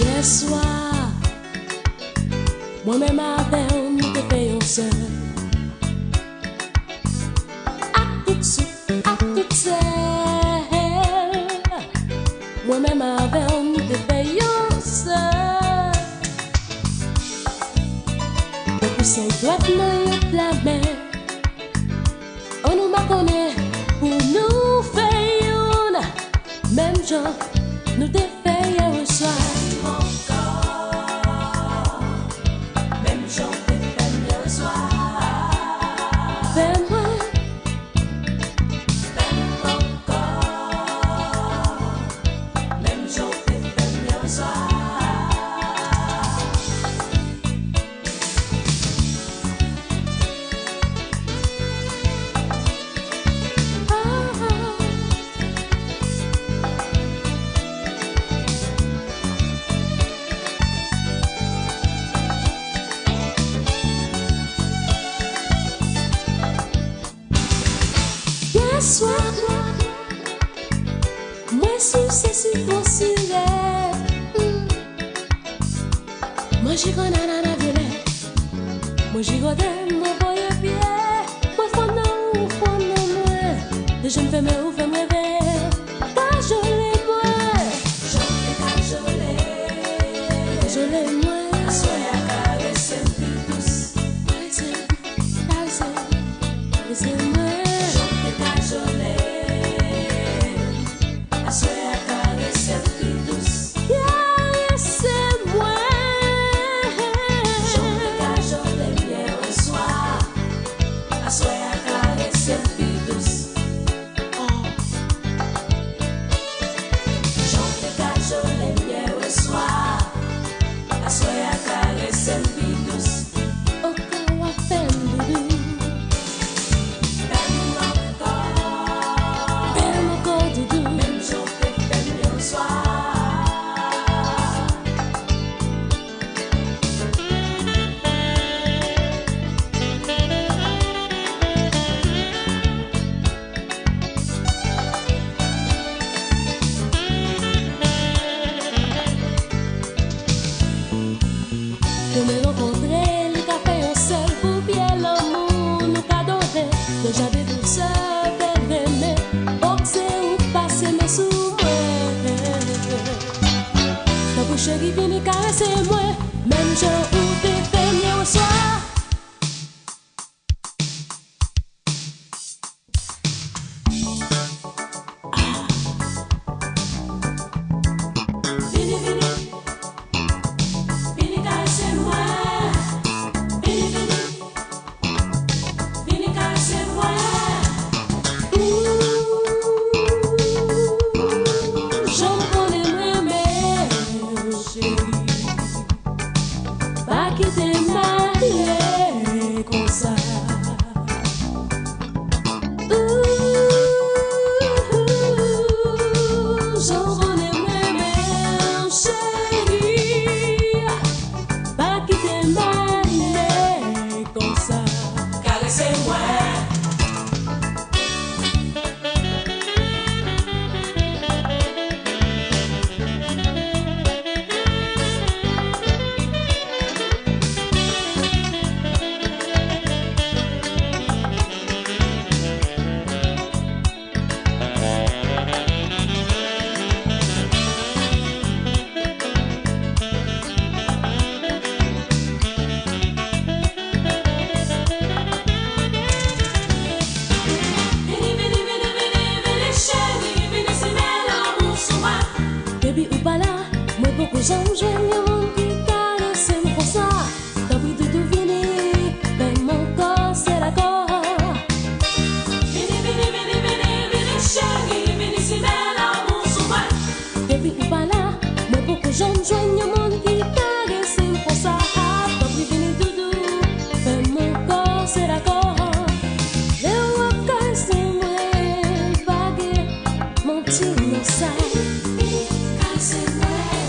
Yes, mwen men ma ven te with yon se Ak tout sou, ak tout se Mwen men ma ven Se dwat nan yon plame. O nou makone pou nou fe yon. Mem jan Mwen jiko nanana vile. Mwen jiko dem mwen boye pie Mwen fon nan ou fon nan mwen. De jen feme ou feme veye Mon chéri vini karese mwen Mèm ou ki in my. Baby ou pa la, mwen pou kou jan ou jwen yo Mwen